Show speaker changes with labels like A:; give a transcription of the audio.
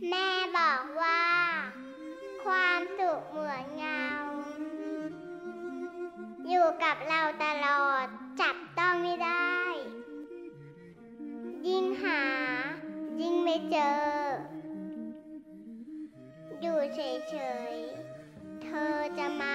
A: Never one. สุขเหมือนเงา อยู่กับเราตลอดจับต้องไม่ได้ ยิ่งหา ยิ่งไม่เจอ อยู่เฉยๆ เธอจะมา